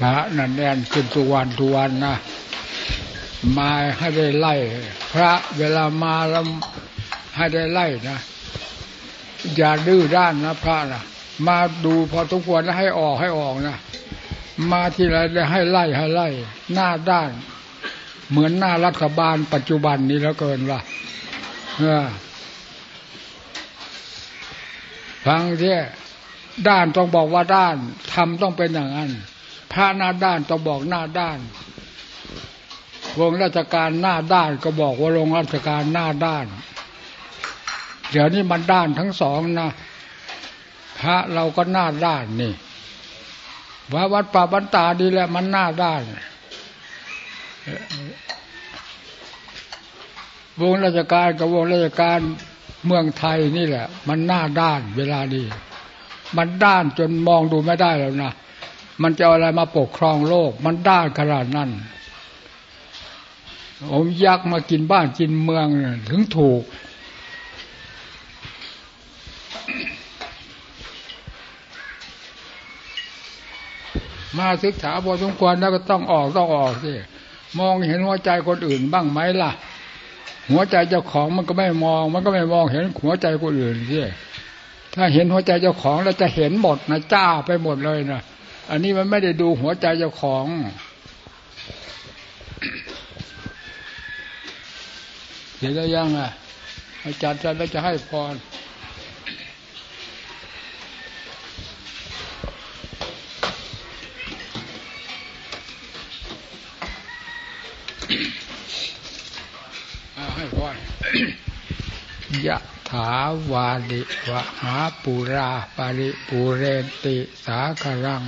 พระนั่นแน่นขึ้นทุกวันทุกวันนะมาให้ได้ไล่ พระเวลามาแล้วให้ได้ไล่นะอย่าดื้อด้านนะพระนะมาดูพอทุกวันแล้วให้ออกให้ออกนะมาที่ไรให้ไล่ให้ไล่ หน้าด้าน เหมือนหน้ารัฐบาลปัจจุบันนี้แล้วเกินว่าฟังที่ด้านต้องบอกว่าด้านทำต้องเป็นอย่างนั้น พระหน้าด้านต้องบอกหน้าด้านวงราชการหน้าด้านก็บอกว่าลงราชการหน้าด้าน เดี๋ยวนี้มันด้านทั้งสองนะพระเราก็หน้าด้านนี่ว่าวัดป่าบันตาดีแหละมันหน้าด้านวงราชการกับวงราชการเมืองไทยนี่แหละ มันหน้าด้านเวลาดี มันด้านจนมองดูไม่ได้แล้วนะ มันจะอะไรมาปกครองโลก มันด้านขนาดนั้นผมยักมากินบ้านกินเมืองถึงถูก มาศึกษาพอสมควรแล้วก็ต้องออกต้องออกสิมองเห็นหัวใจคนอื่นบ้างไหมล่ะ หัวใจเจ้าของมันก็ไม่มอง มันก็ไม่มองเห็นหัวใจคนอื่นสิถ้าเห็นหัวใจเจ้าของเราจะเห็นหมดนะจ้าไปหมดเลยนะ อันนี้มันไม่ได้ดูหัวใจเจ้าของ เดี๋ยวจะยังอะ อาจารย์จะแล้วจะให้พรให้พรยะ ถาวาลิวะหาปุราปาริปุเรนติสาครัง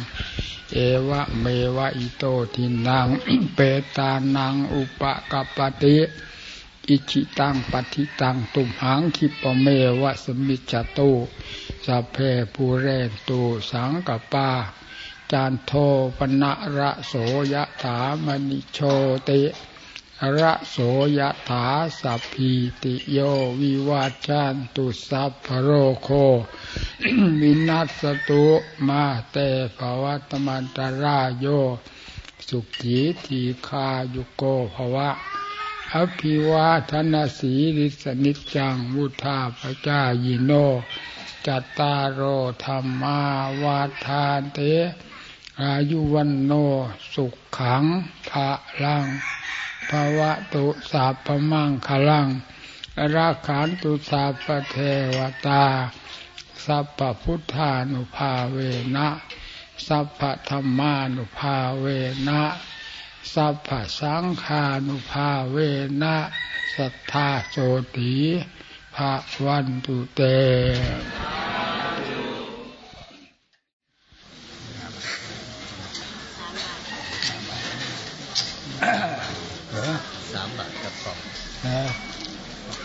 เอวะเมวะอิโตทินัง เปตานังอุปกปติ อิจิตังปฏิตังตุมหังคิปเมวะสมิจตุ สัพเพปูเรนตุสังกปา จานโทปนะระโสยะถามณิโชติ ระโสยถาสัพพิติโยวิวาจันตุสัพพโรโค วินัสตุมาเตภวัตมันตรายโย สุขีทีคายุโกภวะ อภิวาทนาสีริสนิจังมุทาปจายิโน จัตตารโอธรรมาวาทานเต อายุวันโนสุขขังภะลัง ภาวะตุสาพมังคลังราขันตุสาพเทวตา สัพพพุทธานุภาเวนะ สัพพธรรมานุภาเวนะ สัพพสังฆานุภาเวนะ สัทธาโสติภะวันตุเตสามบาทกับสองนะ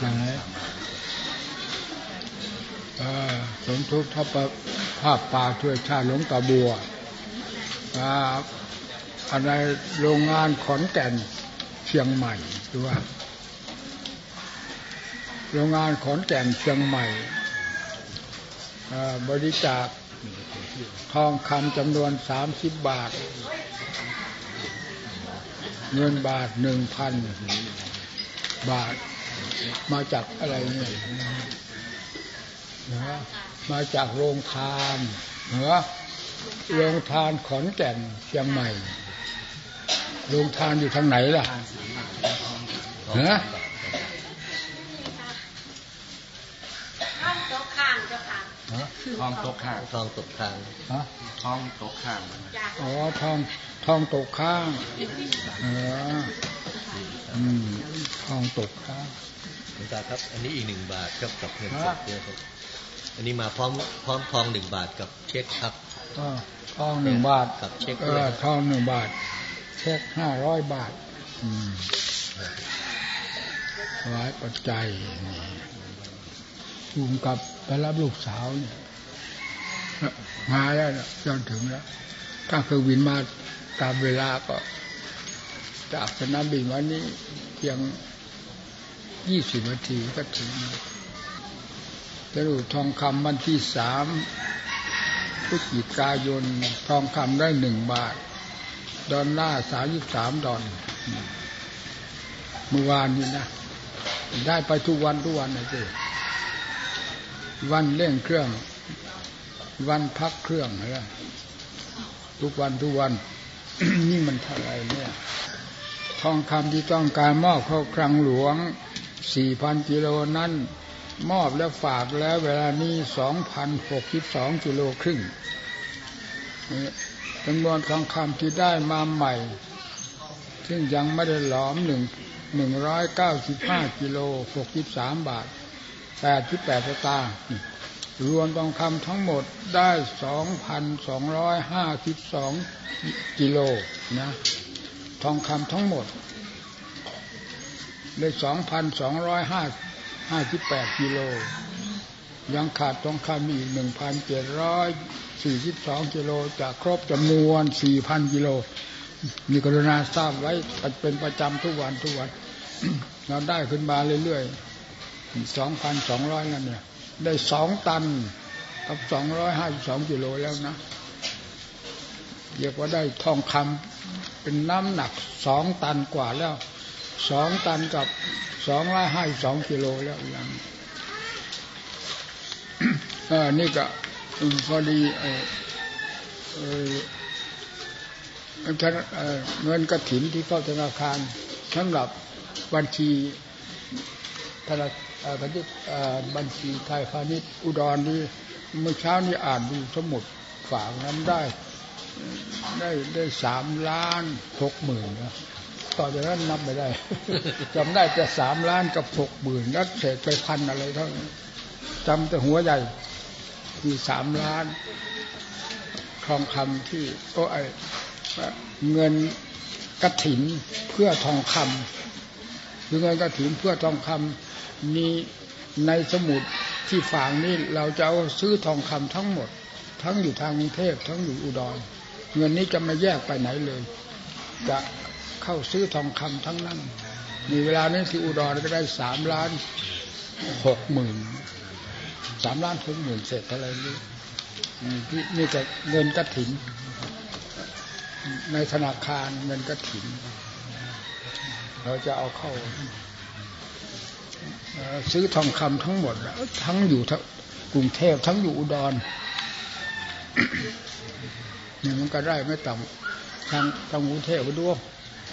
ยังไงสมทุกทัพภาพป่าช่วยชาติหลวงตาบัวอะไรโรงงานขอนแก่นเชียงใหม่ดูว่า โรงงานขอนแก่นเชียงใหม่บริจาคทองคำจำนวนสามสิบบาท เงินบาทหนึ่งพันบาท มาจากอะไรเนี่ยนะมาจากโรงทานเหรอโรงทานขอนแก่นเชียงใหม่ โรงทานอยู่ทางไหนล่ะเนะ ทองตกข้างทองตกข้างฮะทองตกข้างอ๋อทองทองตกข้างเอออืมทองตกข้างคุณตาครับ อันนี้อีกหนึ่งบาทครับกับเงินสดเยอะครับอันนี้มาพร้อมพร้อมทองหนึ่งบาทกับเช็คครับทองหนึ่งบาทกับเช็คเออทองหนึ่งบาท เช็คห้าร้อยบาท อืมไว้ปัจจัยนี่ภูมิกับ ไปรับลูกสาวเนี่ยมาแล้วจนถึงแล้วถ้าคือวินมาตามเวลาก็ จากสนามบินวันนี้เพียงยี่สิบนาทีก็ถึงจะรู้ทองคำวันที่สามพฤศจิกายนทองคำได้หนึ่งบาท ดอนล่าสามยี่สามดอนเมื่อวานนี้นะ ได้ไปทุกวันทุกวันนะจี วันเร่งเครื่อง วันพักเครื่องอะไรทุกวันทุกวัน นี่มันเท่าไรเนี่ยทองคำที่ต้องการมอบเข้าครังหลวงสี่พันกิโลนั้น มอบแล้วฝากแล้วเวลานี้สองพันหกสิบสองกิโลครึ่งจำนวนทองคำที่ได้มาใหม่ ซึ่งยังไม่ได้หลอมหนึ่งหนึ่งร้อยเก้าสิบห้ากิโลหกสิบสามบาท แปดที่แปดสตางค์รวมทองคำทั้งหมดได้สองพันสองร้อยห้าสิบสองกิโลนะทองคำทั้งหมดได้สองพันสองร้อยห้าห้าสิบแปดกิโล ยังขาดทองคำอีกหนึ่งพันเจ็ดร้อยสี่สิบสองกิโลจะครบจำนวนสี่พันกิโลมีกรุณาทราบไว้เป็นประจำทุกวันทุกวัน เราได้ขึ้นมาเรื่อยๆ สองพันสองร้อยนั่นเนี่ย ได้สองตันกับสองร้อยห้าสิบสองกิโลแล้วนะเรียกว่าได้ทองคำเป็นน้ำหนักสองตันกว่าแล้วสองตันกับสองร้อยห้าสองกิโลแล้วอยังอนี่ก็พอดีเออเงินกระถินที่เข้าธนาคารสำหรับบัญชีธนา บัญชีบัญชีไทยพาณิชย์อุดรนี่เมื่อเช้านี้อ่านดูสมุดฝากนั้นได้ ได้ได้สามล้านหกหมื่นนะต่อจากนั้นนับไม่ได้จำได้แต่สามล้านกับหกหมื่นนัดเศษไปพันอะไรเท่านั้นจำแต่หัวใหญ่คือสามล้านทองคำที่โอ้ไอเงินกระถินเพื่อทองคำคือเงินกระถินเพื่อทองคำ มีในสมุดที่ฝางนี่เราจะเอาซื้อทองคำทั้งหมด ทั้งอยู่ทางกรุงเทพทั้งอยู่อุดร เงินนี้จะไม่แยกไปไหนเลย จะเข้าซื้อทองคำทั้งนั้นมีเวลานี้ที่อุดรก็ได้สามล้านหกหมื่นสามล้านหกหมื่นเสร็จอะไรนี่นี่จะเงินกระถิน ในธนาคารเงินกระถิน เราจะเอาเข้า ซื้อทองคำทั้งหมด ทั้งอยู่กรุงเทพทั้งอยู่อุดรเนี่ยมันก็ได้ไม่ต่ำทางทางกรุงเทพไปด้วย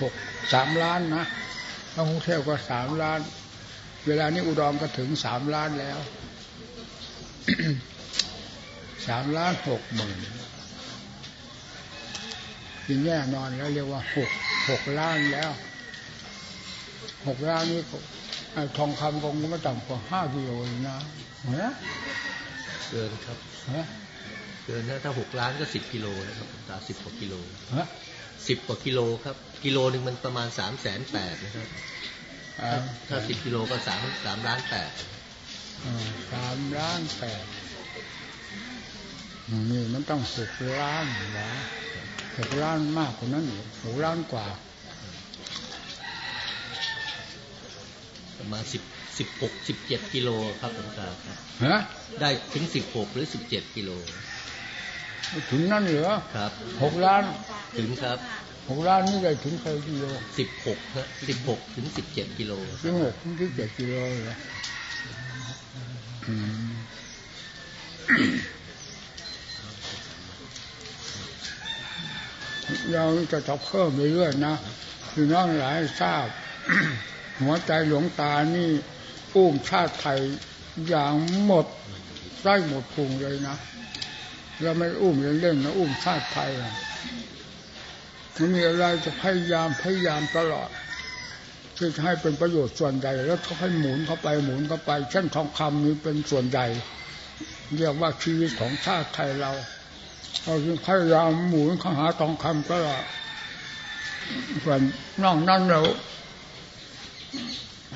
หกสามล้านนะทางกรุงเทพก็สามล้าน เวลานี้อุดรก็ถึงสามล้านแล้วสามล้านหกหมื่นทีแน่นอนแล้วเรียกว่าหกหกล้านแล้วหกล้านนี้ ทองคำคงมันก็ต่ำกว่าห้ากิโลนะเนะเกินครับเกินถ้าหกล้านก็สิบกิโลนะครับตาสิบกว่ากิโลสิบกว่ากิโลครับ กิโลหนึ่งมันประมาณสามแสนแปดนะครับถ้าสิบกิโลก็สามสามล้านแปดสามล้านแปดนี่มันต้องหกล้านนะหกล้านมากกว่านั้นหกล้านกว่า ประมาณสิบสิบหกสิบเจ็ดกิโลครับหลวงตาครับฮะได้ถึงสิบหกหรือสิบเจ็ดกิโล ถึงนั่นเหรอครับหกล้านถึงครับหกล้านนี่ได้ถึงใครกิโลสิบหกครับสิบหกถึงสิบเจ็ดกิโลสิบหกถึงสิบเจ็ดกิโลเลยเราจะจะเพิ่มไปเรื่อยนะคือน้องหลายทราบ หัวใจหลวงตานี่อุ้มชาติไทยอย่างหมดไส้หมดพุงเลยนะเราไม่อุ้มเล่นๆนะอุ้มชาติไทยมันมีอะไรจะพยายามพยายามตลอดที่จะให้เป็นประโยชน์ส่วนใหญ่แล้วก็ให้หมุนเข้าไปหมุนเข้าไป เช่นทองคำนี้เป็นส่วนใหญ่เรียกว่าชีวิตของชาติไทยเราเราจึงพยายามหมุนเข้าหาทองคำตลอดส่วนนอกนั้นเรา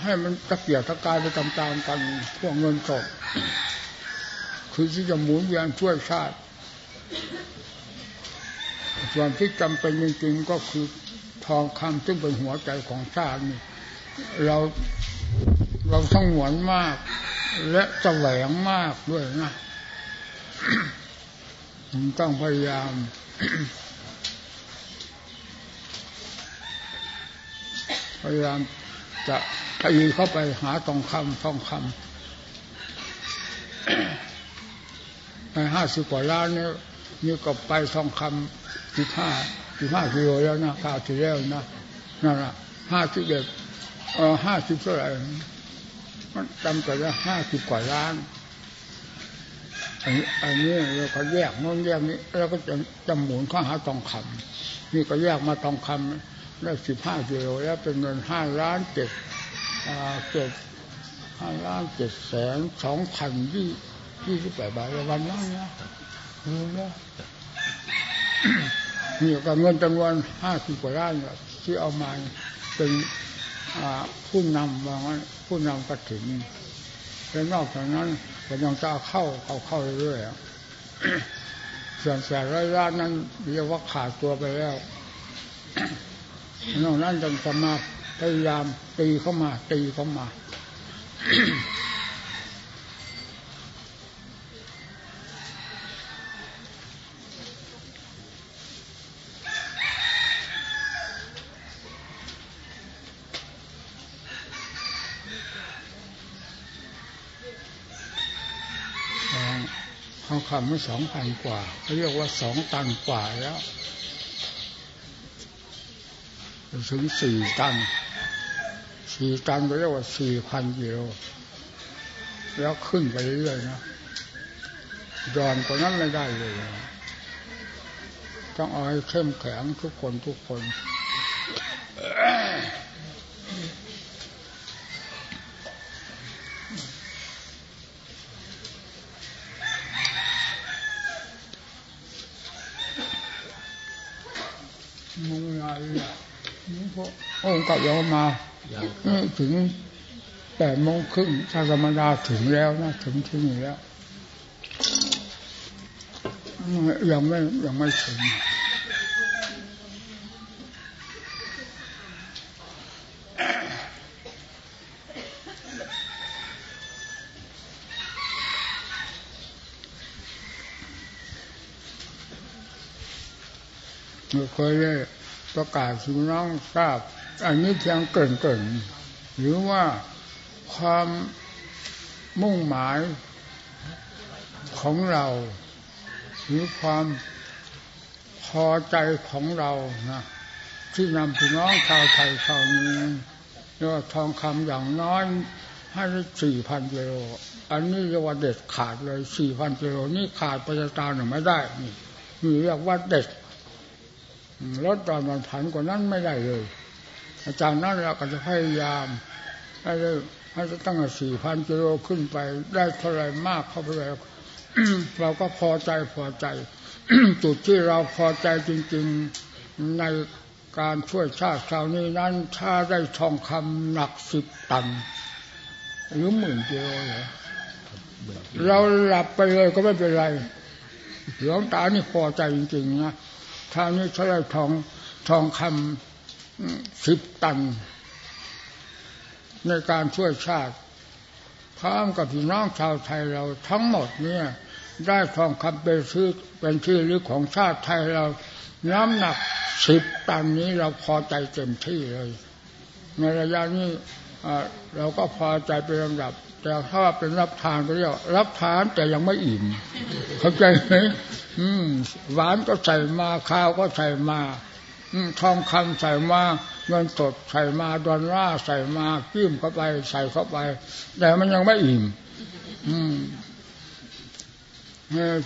ให้มันตะเกียกตะกายไปตามๆกันพวกเงินสดคือที่จะหมุนเวียนช่วยชาติ ส่วนที่จำเป็นจริงๆก็คือทองคำซึ่งเป็นหัวใจของชาตินี่เราเราต้องหวนมาก และแสวงมากด้วยนะต้องพยายามพยายาม จะตีเข้าไปหาทองคำทองคำในห้าสิบกว่าล้านเนี่ยนี่ก็ไปทองคำสิบห้าสิบห้ากิโลแล้วนะข่าวที่แล้วนะนั่นละห้าสิบเอ็ดเออห้าสิบเท่าไหร่มันจำกันแล้วห้าสิบกว่าล้านอันนี้อันนี้เราก็แยกโน้นแยกนี้ แล้วก็จะจำหมุนข้าหาทองคำนี่ก็แยกมาทองคำ ได้สิบห้ากิโลแล้วเป็นเงินห้าล้านเจ็ดเจ็ดห้าล้านเจ็ดแสนสองพันยี่ยี่สิบแปดบาทวันนั้นนะรู้ไหมนี่ก็เงินจำนวนห้าสิบกว่าล้านที่เอามาเป็นผู้นำว่างั้นผู้นำกระถิ่นแล้วนอกจากนั้นก็ยังจะเข้าเข้าเข้าเรื่อยๆส่วนแสนร้อยล้านนั้นเรียกว่าขาดตัวไปแล้ว นอกนั้นจึงจะมาพยายามตีเข้ามา ตีเข้ามาทองคำไม่สองพันกว่าเขาเรียกว่าสองตันกว่าแล้ว ถึงสี่ตันสี่ตันก็เรียกว่าสี่พันกิโลแล้วขึ้นไปเรื่อยๆนะย้อนกว่านั้นไม่ได้เลยต้องเอาให้เข้มแข็งทุกคนทุกคนมุงงานเนี่ยนี่พวก องค์กับยมาถึงแปดโมงครึ่งถ้าธรรมดาถึงแล้วนะถึงที่นี่แล้วยังไม่ยังไม่ถึงเคยได้ ประกาศสู่น้องทราบ อันนี้เพียงเกินเกินหรือว่าความมุ่งหมายของเรา หรือความพอใจของเรานะที่นำพี่น้องชาวไทยชาวนี้เรียกว่าทองคำอย่างน้อยให้สี่พันกิโลอันนี้เรียกว่าเด็ดขาดเลยสี่พันกิโลนี่ขาดประจานหรือไม่ได้นี่เรียกว่าเด็ด ลดตอนมันผันกว่านั้นไม่ได้เลยอาจารย์นั้นเราก็จะพยายามให้ได้ให้ตั้งสี่พันกิโลขึ้นไป ได้เท่าไรมากเข้าไปแล้วเราก็พอใจพอใจ จุดที่เราพอใจจริง ๆในการช่วยชาติคราวนี้นั้น ถ้าได้ทองคำหนักสิบตันหรือหมื่นกิโลเหรอเราหลับไปเลยก็ไม่เป็นไรหลวงตานี่พอใจจริงๆนะ คราวนี้เขาได้ทองทองคำสิบตัน ในการช่วยชาติพร้อมกับพี่น้องชาวไทยเราทั้งหมดเนี่ย ได้ทองคำเป็นชื่อเป็นชื่อหรือของชาติไทยเรา น้ำหนักสิบตันนี้เราพอใจเต็มที่เลย ในระยะนี้เราก็พอใจเป็นลำดับ แต่ถ้าเป็นรับทานก็เรียกรับทานแต่ยังไม่อิ่ม เข้าใจไหม อืม หวานก็ใส่มาข้าวก็ใส่มา อืมทองคำใส่มาเงินสดใส่มาดอลลาร์ใส่มากิ้มเข้าไป ใส่เข้าไป แต่มันยังไม่อิ่ม อืม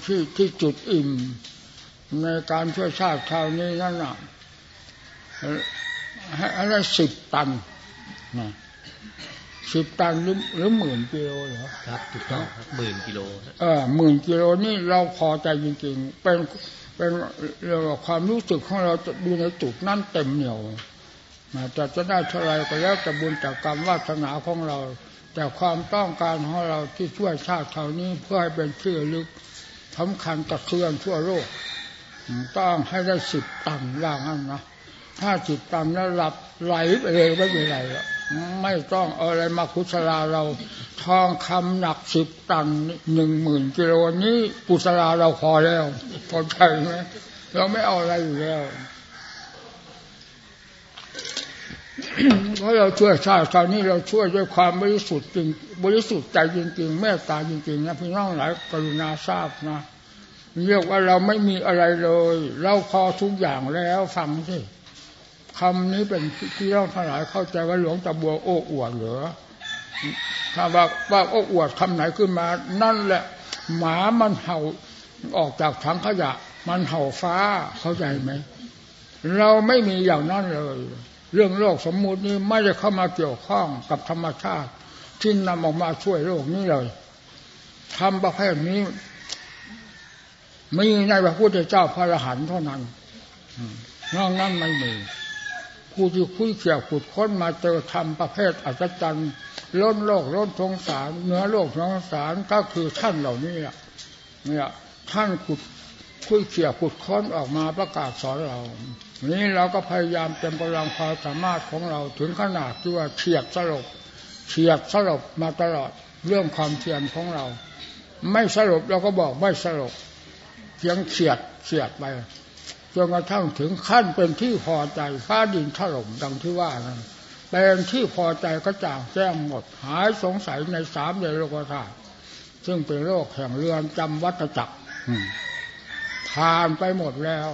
ที่ที่จุดอิ่ม ในการช่วยชาติคราวนี้นั่นน่ะให้ได้สิบตันนะ สิบตันหรือหรือหมื่นกิโลเหรอครับถูกต้องครับหมื่นกิโลเออหมื่นกิโลนี่เราพอใจจริงๆ เป็นเป็นเรื่องความรู้สึกของเราจะดูในจุดนั่นเต็มเหนียวจะจะได้เท่าไรก็แล้วแต่บุญจากกรรมวาสนาของเรา แต่ความต้องการของเราที่ช่วยชาติเท่านี้เพื่อให้เป็นชื่อลึกสำคัญกระเทือนทั่วโลกต้องให้ได้สิบตันอย่างนั้นนะถ้าสิบตันแล้วหลับไหลไปเลยไม่เป็นไรหรอก ไม่ต้องอะไรมาคุศลาเรา ทองคำหนักสิบตันหนึ่งหมื่นกิโลนี้กุศลาเราพอแล้วพอใจไหมเราไม่เอาอะไรอยู่แล้วเพราะเราช่วยชาติคราวนี้เราช่วยด้วยความบริสุทธิ์จริง บริสุทธิ์ใจจริงๆเมตตาจริงๆนะพี่น้องหลายกรุณาทราบนะเรียกว่าเราไม่มีอะไรเลย เราพอทุกอย่างแล้วฟังสิ คำนี้เป็นพี่น้องทั้งหลายเข้าใจว่าหลวงตาบัวโอ้อวดเหรอถ้าว่าว่าโอ้อวดคำไหนขึ้นมา นั่นแหละ หมามันเห่าออกจากถังขยะ มันเห่าฟ้าเข้าใจไหมเราไม่มีอย่างนั้นเลย เรื่องโลกสมมุตินี้ไม่ได้เข้ามาเกี่ยวข้องกับธรรมชาติ ที่นำออกมาช่วยโลกนี้เลยทำประเภทนี้มีในพระพุทธเจ้าพระอรหันต์เท่านั้นนอกนั้นไม่มี ผู้ที่คุยเขี่ยวขุดค้นมาเจอธรรมประเภทอัศจรรย์ล้นโลกล้นสงสารเหนือโลกสงสารก็คือท่านเหล่านี้เนี่ยท่านขุดคุยเขี่ยขุดค้นออกมาประกาศสอนเรา นี้เราก็พยายามเต็มกำลังความสามารถของเราถึงขนาดที่ว่าเฉียดสลบเฉียดสลบมาตลอดเรื่องความเพียรของเรา ไม่สลบเราก็บอกไม่สลบเพียงเฉียดเฉียดไป จนกระทั่งถึงขั้นเป็นที่พอใจฟ้าดินถล่มดังที่ว่านั้นเป็นที่พอใจก็จ่างแจ้งหมด หายสงสัยในสามเดโลกธาตุซึ่งเป็นโรคแห่งเรือนจำวัฏจักรผ่านไปหมดแล้ว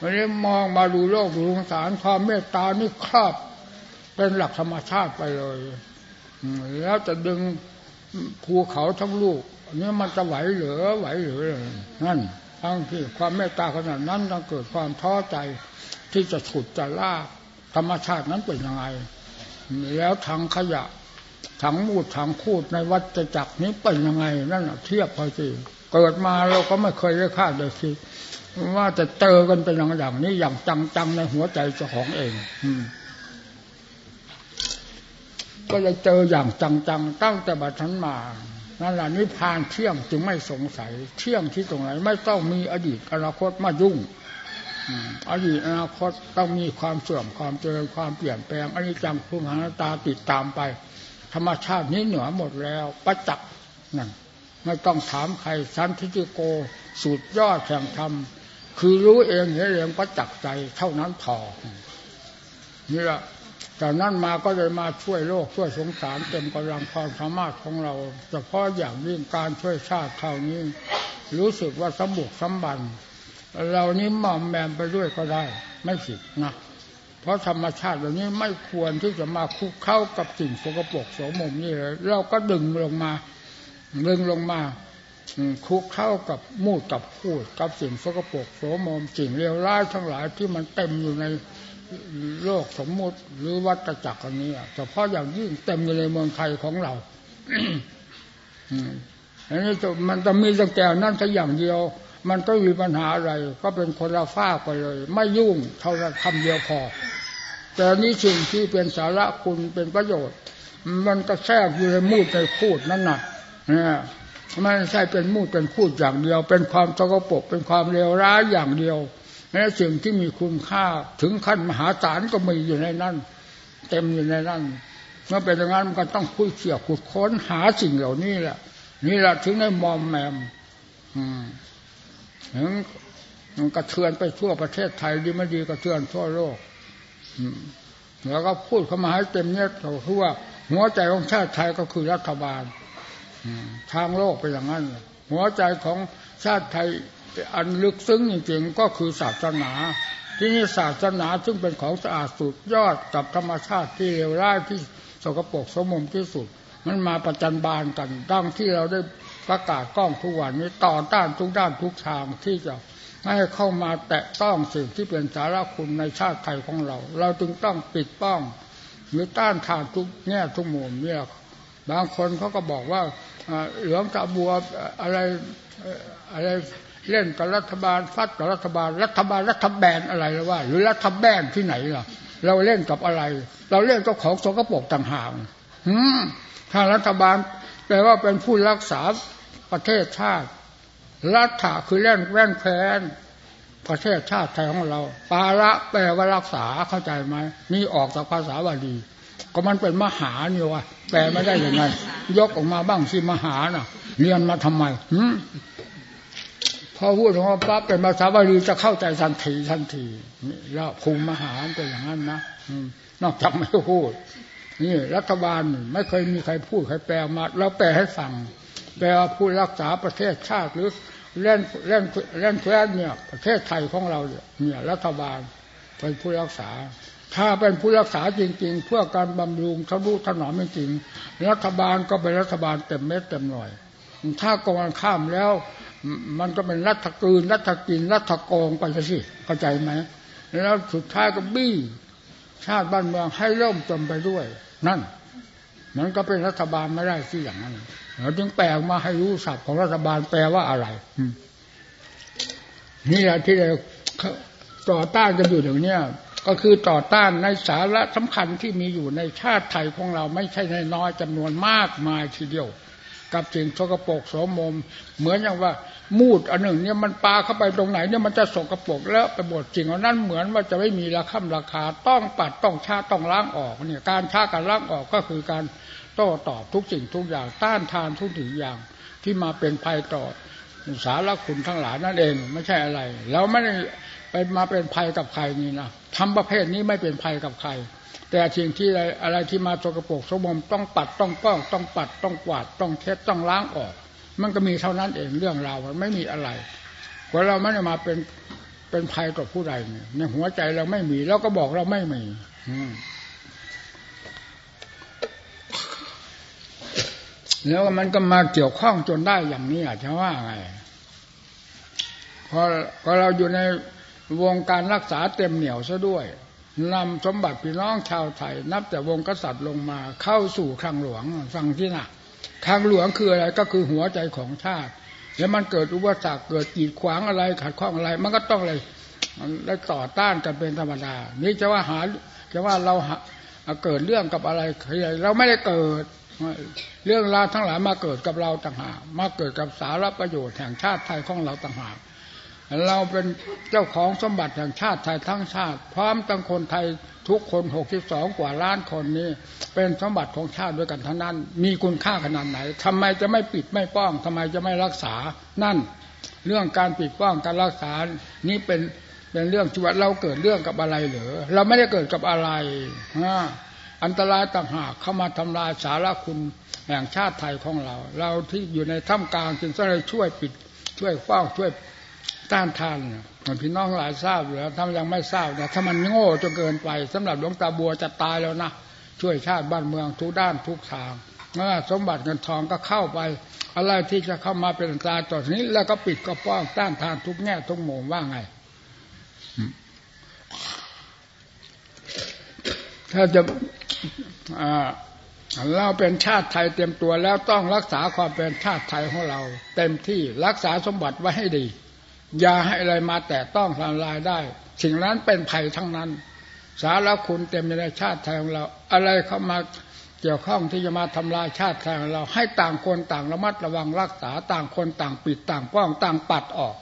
วันนี้มองมาดูโลกดูสงสารความเมตตานี่ครอบ เป็นหลักธรรมชาติไปเลยแล้วจะดึงภูเขาทั้งลูกนี่มันจะไหวเหรือไหวหรือนั่น ทั้งที่ความเมตตาขนาดนั้นต้องเกิดความท้อใจที่จะฉุดจะลากธรรมชาตินั้นเป็นยังไง แล้วถังขยะถังมูดถังคูดในวัฏจักรนี้เป็นยังไง นั่นเทียบพอสิเกิดมาเราก็ไม่เคยได้คาดเลยคิว่าจะเจอกันเป็นอย่างนี้อย่างจังๆในหัวใจเจ้าของเอง อืก็เลยเจออย่างจังๆตั้งแต่บัดนั้นมา นั่นแหละนิพพานเที่ยงจึงไม่สงสัย เที่ยงที่ตรงไหนไม่ต้องมีอดีตอนาคตมายุ่งอดีตอนาคตต้องมีความเสื่อมความเจริญความเปลี่ยนแปลงอันนี้จังพุหาตาติดตามไป ธรรมชาตินี้เหนือหมดแล้วประจักษ์นั่นไม่ต้องถามใครสันทิจิโกสุดยอดแห่งธรรมคือรู้เองเห็นเองประจักษ์ใจเท่านั้นพอนี่แหละ จากนั้นมาก็เลยมาช่วยโลกช่วยสงสารเต็มกำลังความสามารถของเราเฉพาะอย่างยิ่งการช่วยชาติคราวนี้ รู้สึกว่าสมบุกสมบันเรานี้มอมแมมไปด้วยก็ได้ ไม่ผิดนะเพราะธรรมชาติเหล่านี้ไม่ควรที่จะมาคุกเข้ากับสิ่งสกปรกโสมมนี่เลยเราก็ดึงลงมาดึงลงมาคุกเข้ากับมูดกับพูดกับสิ่งสกปรกโสมมสิ่งเลวร้ายทั้งหลายที่มันเต็มอยู่ใน โลกสมมุติหรือวัฏจักรอันนี้เฉพาะอย่างยิ่งเต็มอยู่ในเมืองไทยของเราอันนี้มันจะมีตั้งแต่นั้นแค่อย่างเดียว มันก็มีปัญหาอะไร ก็เป็นคนละฟ้าไปเลย ไม่ยุ่งเท่าคำเดียวพอ แต่นี้สิ่งที่เป็นสาระคุณเป็นประโยชน์ มันก็แทรกอยู่ในมูดในพูดนั่นน่ะเนี่ยไม่ใช่เป็นมูดเป็นพูดอย่างเดียว เป็นความสกปรกเป็นความเลวร้ายอย่างเดียว แม้สิ่งที่มีคุณค่าถึงขั้นมหาศาลก็มีอยู่ในนั้น เต็มอยู่ในนั้นเมื่อเป็นอย่างนั้นมันก็ต้องคุยเขี่ยขุดค้นหาสิ่งเหล่านี้แหละ นี่แหละถึงได้มอมแมมถึงมันกระเทือนไปทั่วประเทศไทยดีไม่ดีกระเทือนทั่วโลกแล้วก็พูดเข้ามาให้เต็มเนี่ยเขาคือว่า หัวใจของชาติไทยก็คือรัฐบาลทางโลกไปอย่างนั้น หัวใจของชาติไทย อันลึกซึ้งจริงๆก็คือศาสนา ที่นี่ศาสนาซึ่งเป็นของสะอาดสุดยอดกับธรรมชาติที่เลวร้ายที่สกปรกสมมที่สุด มันมาประจันบานกันดังที่เราได้ประกาศกล้องทุกวันนี้ต่อต้านทุกด้านทุกทางที่จะให้เข้ามาแตะต้องสิ่งที่เป็นสาระคุณในชาติไทยของเรา เราจึงต้องปิดป้องหรือต้านทานทุกแง่ทุกมุมเนี่ยบางคนเขาก็บอกว่าเหลืองตะบัวอะไรอะไร เล่นกับรัฐบาลฟัดกับรัฐบาล รัฐบาลรัฐแบนอะไรแล้วว่า หรือรัฐแบนที่ไหนล่ะ เราเล่นกับอะไร เราเล่นกับของสกปรกต่างหากถ้ารัฐบาลแปลว่าเป็นผู้รักษาประเทศชาติ รัฐาคือเล่นแว่นแพนประเทศชาติไทยของเรา ปาระแปลว่ารักษาเข้าใจไหมนี่ออกจากภาษาบาลีก็มันเป็นมหาเนี่ยวะแปลไม่ได้ยังไง ยกออกมาบ้างสิมหาน่ะ เรียนมาทำไม พอพูดถึงว่าปั๊บเป็นภาษาบาลีจะเข้าใจทันทีทันทีนี่แล้วภูมิมหาเป็อย่างนั้นนะนอกจากไม่พูดนี่รัฐบาลไม่เคยมีใครพูดใครแปลมาเราแปลให้ฟังแปลว่าผู้รักษาประเทศชาติหรือเล่นเล่นเล่นแคว้นเนี่ย ประเทศไทยของเราเนี่ยรัฐบาลเป็นผู้รักษา ถ้าเป็นผู้รักษาจริง ๆ เพื่อการบำรุงทะลุถนอมจริงรัฐบาลก็เป็นรัฐบาลเต็มเม็ดเต็มหน่วย ถ้ากองข้ามแล้ว มันก็เป็นรัฐกืนรัฐกินรัฐกองไปสิเข้าใจไหมแล้วสุดท้ายก็บี้ ชาติบ้านเมืองให้ร่มจมไปด้วย นั่น มันก็เป็นรัฐบาลไม่ได้ที่อย่างนั้นเราจึงแปลมาให้รู้ศัพท์ของรัฐบาลแปลว่าอะไรนี่แหละที่เราต่อต้านกันอยู่อย่างนี้ก็คือต่อต้านในสาระสำคัญที่มีอยู่ในชาติไทยของเราไม่ใช่ในน้อยจำนวนมากมายทีเดียว กับสิ่งสกปรกโสมม เหมือนอย่างว่ามูดอันหนึ่งเนี่ยมันปาเข้าไปตรงไหนเนี่ยมันจะสกปรกแล้วไปบดสิ่งอันนั้นเหมือนว่าจะไม่มีราคาราคาต้องปัดต้องชาต้องล้างออกเนี่ยการชาการล้างออกก็คือการโต้ตอบทุกสิ่งทุกอย่างต้านทานทุกสิ่งอย่างที่มาเป็นภัยต่อสารคุณทั้งหลายนั่นเองไม่ใช่อะไรเราไม่ได้ไปมาเป็นภัยกับใครนี่นะทำประเภทนี้ไม่เป็นภัยกับใคร แต่สิ่งที่อะไรอะไรที่มาสกปรกสมมต้องปัดต้องป้องต้องปัดต้องกวาดต้องเท็ดต้องล้างออก มันก็มีเท่านั้นเองเรื่องราวมันไม่มีอะไรเพราะเราไม่ได้มาเป็นเป็นภัยต่อผู้ใดเนี่ยในหัวใจเราไม่มีแล้วก็บอกเราไม่มีแล้วมันก็มาเกี่ยวข้องจนได้อย่างนี้อาจจะว่าไงพอพอเราอยู่ในวงการรักษาเต็มเหนียวซะด้วย นำสมบัติพี่น้องชาวไทย นับแต่วงกษัตริย์ลงมาเข้าสู่คลังหลวงฟังที่น่ะคลังหลวงคืออะไรก็คือหัวใจของชาติ แล้วมันเกิดอุปสรรคเกิดกีดขวางอะไรขัดข้องอะไร มันก็ต้องเลยได้ต่อต้านกันเป็นธรรมดา นี่จะว่าหาจะว่าเราเกิดเรื่องกับอะไรเราไม่ได้เกิดเรื่องราวทั้งหลายมาเกิดกับเราต่างหากมาเกิดกับสาระประโยชน์แห่งชาติไทยของเราต่างหาก เราเป็นเจ้าของสมบัติแห่งชาติไทยทั้งชาติ พร้อมทั้งคนไทยทุกคนหกสิบสองกว่าล้านคนนี้ เป็นสมบัติของชาติด้วยกันทั้งนั้น มีคุณค่าขนาดไหนทำไมจะไม่ปิดไม่ป้องทำไมจะไม่รักษานั่น เรื่องการปิดป้องการรักษานี่เป็นเป็นเรื่องชีวิตเราเกิดเรื่องกับอะไรเหรอเราไม่ได้เกิดกับอะไรอันตรายต่างหากเข้ามาทำลายสาระคุณแห่งชาติไทยของเรา เราที่อยู่ในถ้ำกลางจึงต้องช่วยปิดช่วยเฝ้าช่วย ต้านทานมันพี่น้องหลายทราบอยู่แล้วถ้ายังไม่ทราบนะถ้ามันโง่จนเกินไปสำหรับหลวงตาบัวจะตายแล้วนะช่วยชาติบ้านเมืองทุกด้านทุกทางเมื่อสมบัติเงินทองก็เข้าไป อะไรที่จะเข้ามาเป็นตราต่อนี้ แล้วก็ปิดก็ป้องต้านทานทุกแง่ทุกมุมว่าไง ถ้าจะเราเป็นชาติไทยเต็มตัวแล้วต้องรักษาความเป็นชาติไทยของเรา เต็มที่รักษาสมบัติไว้ให้ดี อย่าให้อะไรมาแต่ต้องทำลายได้ สิ่งนั้นเป็นภัยทั้งนั้น สารคุณเต็มในชาติไทยของเรา อะไรเข้ามาเกี่ยวข้องที่จะมาทำลายชาติไทยของเรา ให้ต่างคนต่างระมัดระวังรักษาต่างคนต่างปิดต่างป้องต่างปัดออก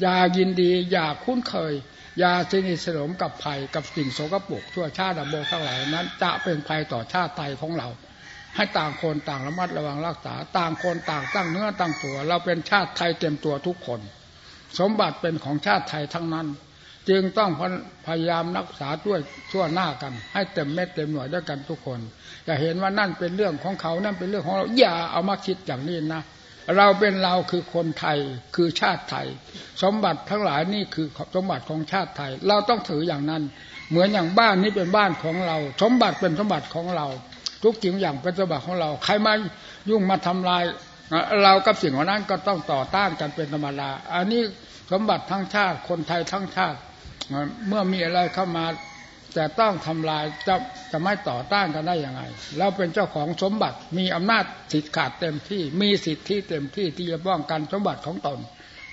อย่ายินดีอย่าคุ้นเคยอย่าสนิทสนมกับภัยกับสิ่งโสกปรกชั่วชาติดับโบทั้งหลายนั้น จะเป็นภัยต่อชาติไทยของเรา ให้ต่างคนต่างระมัดระวังรักษา ต่างคนต่างตั้งเนื้อตั้งตัว เราเป็นชาติไทยเต็มตัวทุกคน สมบัติเป็นของชาติไทยทั้งนั้น จึงต้องพยายามรักษาด้วยชั่วหน้ากัน ให้เต็มเม็ดเต็มหน่วยด้วยกันทุกคนอย่าเห็นว่านั่นเป็นเรื่องของเขานั่นเป็นเรื่องของเราอย่าเอามาคิดอย่างนี้นะเราเป็นเราคือคนไทยคือชาติไทย สมบัติทั้งหลายนี่คือสมบัติของชาติไทย เราต้องถืออย่างนั้น เหมือนอย่างบ้านนี้เป็นบ้านของเรา สมบัติเป็นสมบัติของเรา ทุกสิ่งอย่างเป็นสมบัติของเรา ใครมายุ่งมาทำลาย เรากับสิ่งเหล่านั้นก็ต้องต่อต้านกันเป็นธรรมดาอันนี้สมบัติทั้งชาติคนไทยทั้งชาติ เมื่อมีอะไรเข้ามาแต่ต้องทำลายจะจะไม่ต่อต้านกันได้ยังไงเราเป็นเจ้าของสมบัติมีอำนาจสิทธิ์ขาดเต็มที่ มีสิทธิเต็มที่ที่จะป้องกันสมบัติของตน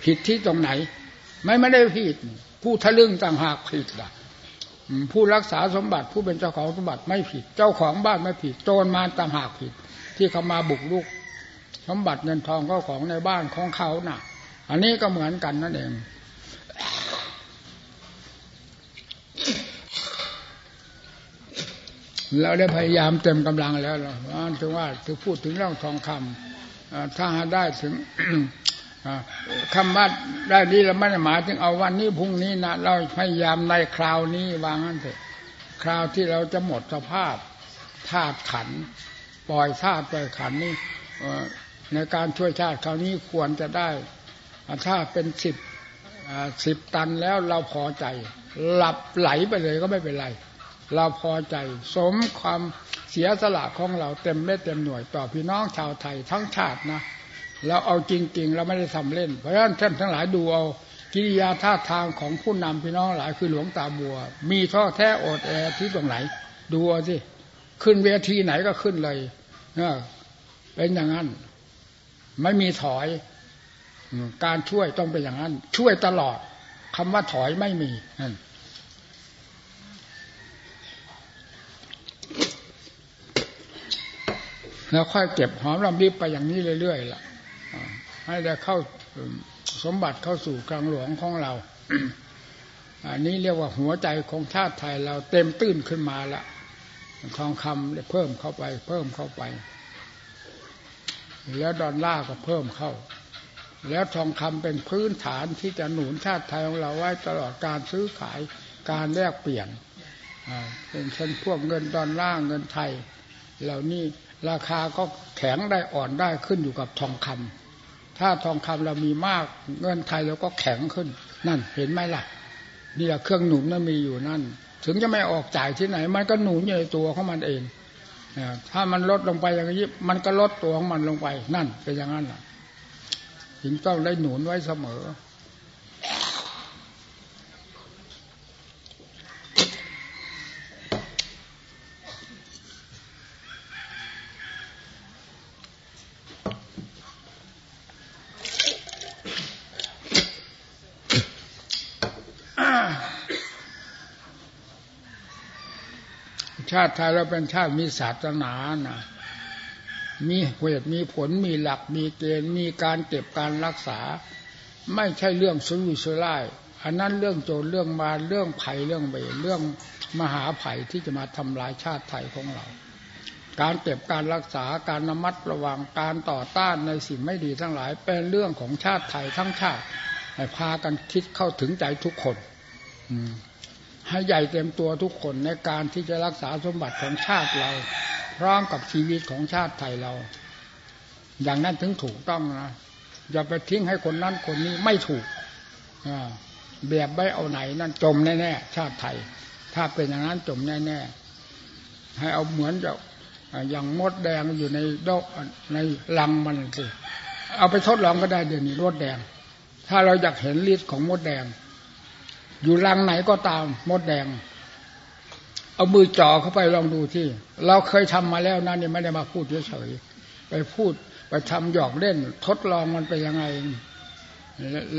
ผิดที่ตรงไหน ไม่ไม่ได้ผิด ผู้ทะลึ่งต่างหากผิดล่ะผู้รักษาสมบัติผู้เป็นเจ้าของสมบัติไม่ผิด เจ้าของบ้านไม่ผิด โจรมาต่างหากผิด ที่เขามาบุกลุก สมบัติเงินทองก็ของในบ้านของเขาน่ะ อันนี้ก็เหมือนกันนั่นเอง เราได้พยายามเต็มกำลังแล้วถึงว่าถึงพูดถึงเรื่องทองคำถ้าหาได้ถึงคำว่าได้ดีเราไม่ได้หมายถึงเอาวันนี้พรุ่งนี้นะเราพยายามในคราวนี้วางนั้นเถอะคราวที่เราจะหมดสภาพธาตุขัน ปล่อยธาตุปล่อยขันนี่ ในการช่วยชาติคราวนี้ควรจะได้ ถ้าเป็นสิบสิบตันแล้วเราพอใจ หลับไหลไปเลยก็ไม่เป็นไร เราพอใจ สมความเสียสละของเราเต็มเม็ดเต็มหน่วยต่อพี่น้องชาวไทยทั้งชาตินะเราเอาจริง ๆ เราไม่ได้ทำเล่น เพราะฉะนั้นท่านทั้งหลายดูเอากิริยาท่าทางของผู้นำพี่น้องหลายคือหลวงตาบัว มีท่อแท้อดแอที่ตรงไหน ดูเอาสิขึ้นเวทีไหนก็ขึ้นเลยเเป็นอย่างนั้น ไม่มีถอย การช่วยต้องเป็นอย่างนั้น ช่วยตลอดคำว่าถอยไม่มีนั่นแล้วค่อยเก็บหอมรำริบไปอย่างนี้เรื่อยๆล่ะให้ได้เข้าสมบัติเข้าสู่กลางหลวงของเรา อันนี้เรียกว่าหัวใจของชาติไทยเราเต็มตื้นขึ้นมาละทองคำเพิ่มเข้าไป เพิ่มเข้าไป แล้วดอลลาร์ก็เพิ่มเข้า แล้วทองคำเป็นพื้นฐานที่จะหนุนชาติไทยของเราไว้ตลอดการซื้อขายการแลกเปลี่ยนเป็นเช่นพวกเงินดอลลาร์เงินไทย เหล่านี้ราคาก็แข็งได้อ่อนได้ขึ้นอยู่กับทองคำถ้าทองคำเรามีมากเงินไทยเราก็แข็งขึ้น นั่นเห็นไหมล่ะนี่เครื่องหนุนนั้นมีอยู่นั่น ถึงจะไม่ออกจ่ายที่ไหน มันก็หนุนอยู่ในตัวของมันเอง ถ้ามันลดลงไปอย่างนี้มันก็ลดตัวของมันลงไป นั่นเป็นอย่างนั้นจึงต้องได้หนุนไว้เสมอาติไทยเราเป็นชาติมีศาสนานะมีเหตุมีผลมีหลักมีเกณฑ์มีการเก็บการรักษา ไม่ใช่เรื่องสุรุ่ยสุร่ายอันนั้นเรื่องโจรเรื่องมาเรื่องภัยเรื่องเบรเรื่องมหาภัยที่จะมาทำลายชาติไทยของเรา การเก็บการรักษาการนมัดระวังการต่อต้านในสิ่งไม่ดีทั้งหลาย เป็นเรื่องของชาติไทยทั้งชาติให้พากันคิดเข้าถึงใจทุกคน อื ให้ใหญ่เต็มตัวทุกคนในการที่จะรักษาสมบัติของชาติเรา พร้อมกับชีวิตของชาติไทยเรา อย่างนั้นถึงถูกต้องนะอย่าไปทิ้งให้คนนั้นคนนี้ไม่ถูกแบบไม่เอาไหนนั่นจมแน่ๆชาติไทย ถ้าเป็นอย่างนั้นจมแน่ๆให้เอาเหมือนจะอย่างมดแดงอยู่ในดอกในลังมันสิเอาไปทดลองก็ได้เดี๋ยวนี้มดแดง ถ้าเราอยากเห็นฤทธิ์ของมดแดง อยู่รังไหนก็ตามมดแดง เอามือจ่อเข้าไปลองดูที่ เราเคยทำมาแล้วนะนี่ไม่ได้มาพูดเฉยๆไปพูดไปทำหยอกเล่น ทดลองมันไปยังไง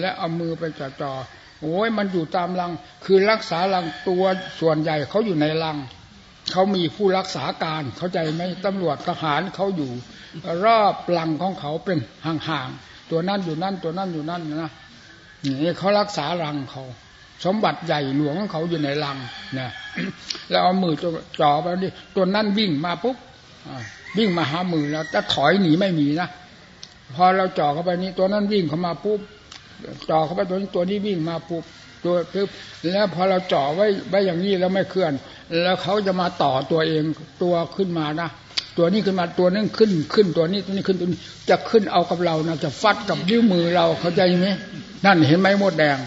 และเอามือไปจ่อจ่อโอ้ยมันอยู่ตามรัง คือรักษารังตัวส่วนใหญ่เขาอยู่ในรังเขามีผู้รักษาการเข้าใจไหมตำรวจทหารเขาอยู่ รอบรังของเขาเป็นห่างๆตัวนั้นอยู่นั่นตัวนั้นอยู่นั่นนะนี่เขารักษารังเขา สมบัติใหญ่หลวงของเขาอยู่ในลังนะแล้วเอามือจ่อไปนี่ตัวนั่นวิ่งมาปุ๊บวิ่งมาหามือแล้วจะถอยหนีไม่มีนะพอเราจ่อเข้าไปนี้ตัวนั้นวิ่งเข้ามาปุ๊บจ่อเข้าไปตัวนี้ตัวนี้วิ่งมาปุ๊บตัวปุ๊บแล้วพอเราจ่อไว้ไว้อย่างนี้แล้วไม่เคลื่อน แล้วเขาจะมาต่อตัวเองตัวขึ้นมานะตัวนี้ขึ้นมาตัวนึงขึ้นขึ้นตัวนี้ตัวนี้ขึ้นตัวนี้จะขึ้นเอากับเรานะจะฟัดกับนิ้วมือเราเข้าใจไหมนั่นเห็นไหมมดแดง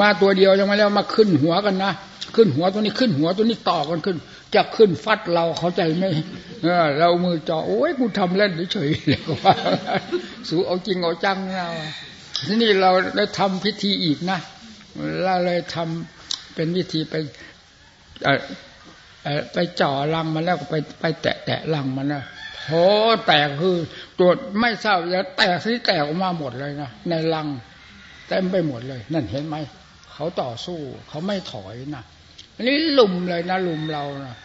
มาตัวเดียวยังไม่แล้วมาขึ้นหัวกันนะขึ้นหัวตัวนี้ขึ้นหัวตัวนี้ต่อกันขึ้น จะขึ้นฟัดเราเข้าใจไหมเรามือจ่อโอ้ยกูทำเล่นเฉยเลยว่าสูเอาจริงเอาจังเราที่นี้เราได้ทำพิธีอีกนะเราเลยทำเป็นวิธีไปไปจ่อลังมาแล้วก็ไปไปแตะแตะลังมันนะโหแตกคือตัวไม่ทราบจะแตกที่แตกออกมาหมดเลยนะในลัง เต็มไปหมดเลย นั่นเห็นไหมเขาต่อสู้ เขาไม่ถอยนะอันนี้ลุมเลยนะลุมเรานะ